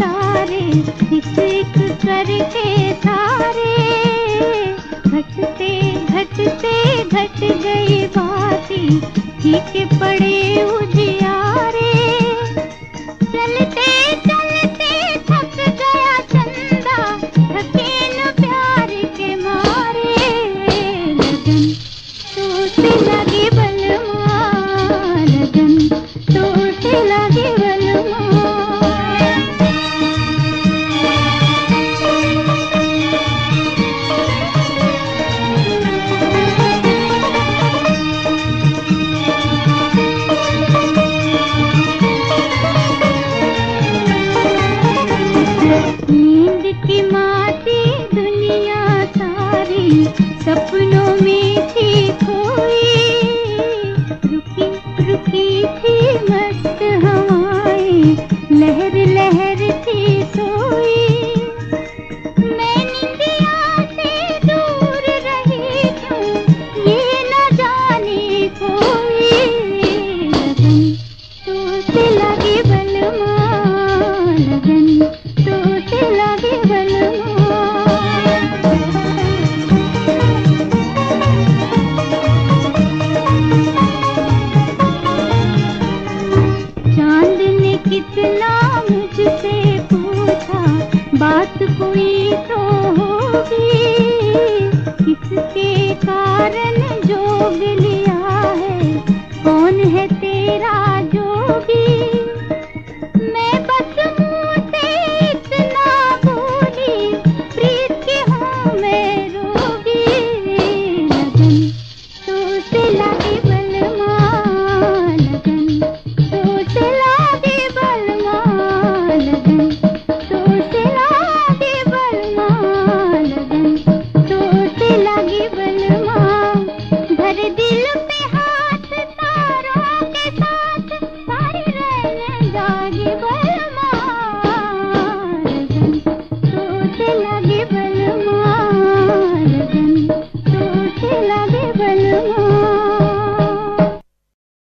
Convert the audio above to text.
तारे एक एक करके घटते घटते घट गई बाती ठीक पड़े उजिया। सपनों में हुई तो होगी। किसके कारण